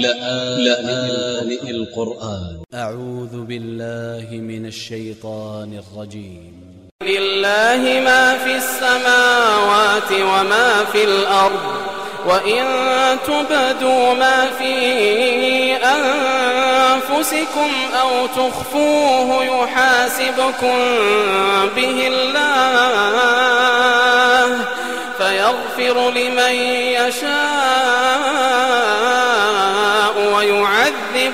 لآن القرآن. أ ع و ذ ب ا ل ل ه من ا ل ش ي ط ا ن ا ل ج ي م لله ما في السماوات وما في الأرض وإن تبدوا ما في أنفسكم أو تخفوه يحاسبكم به الله فيغفر لمن يشاء.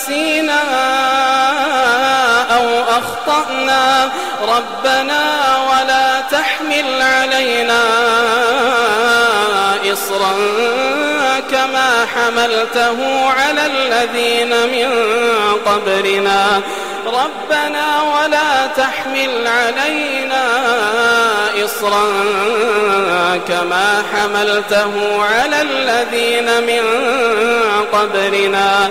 نسينا أو أخطأنا. ربنا ولا تحمل علينا إصرا كما حملته على الذين من قبلنا. ربنا ولا تحمل علينا إصرا كما حملته على الذين من قبلنا.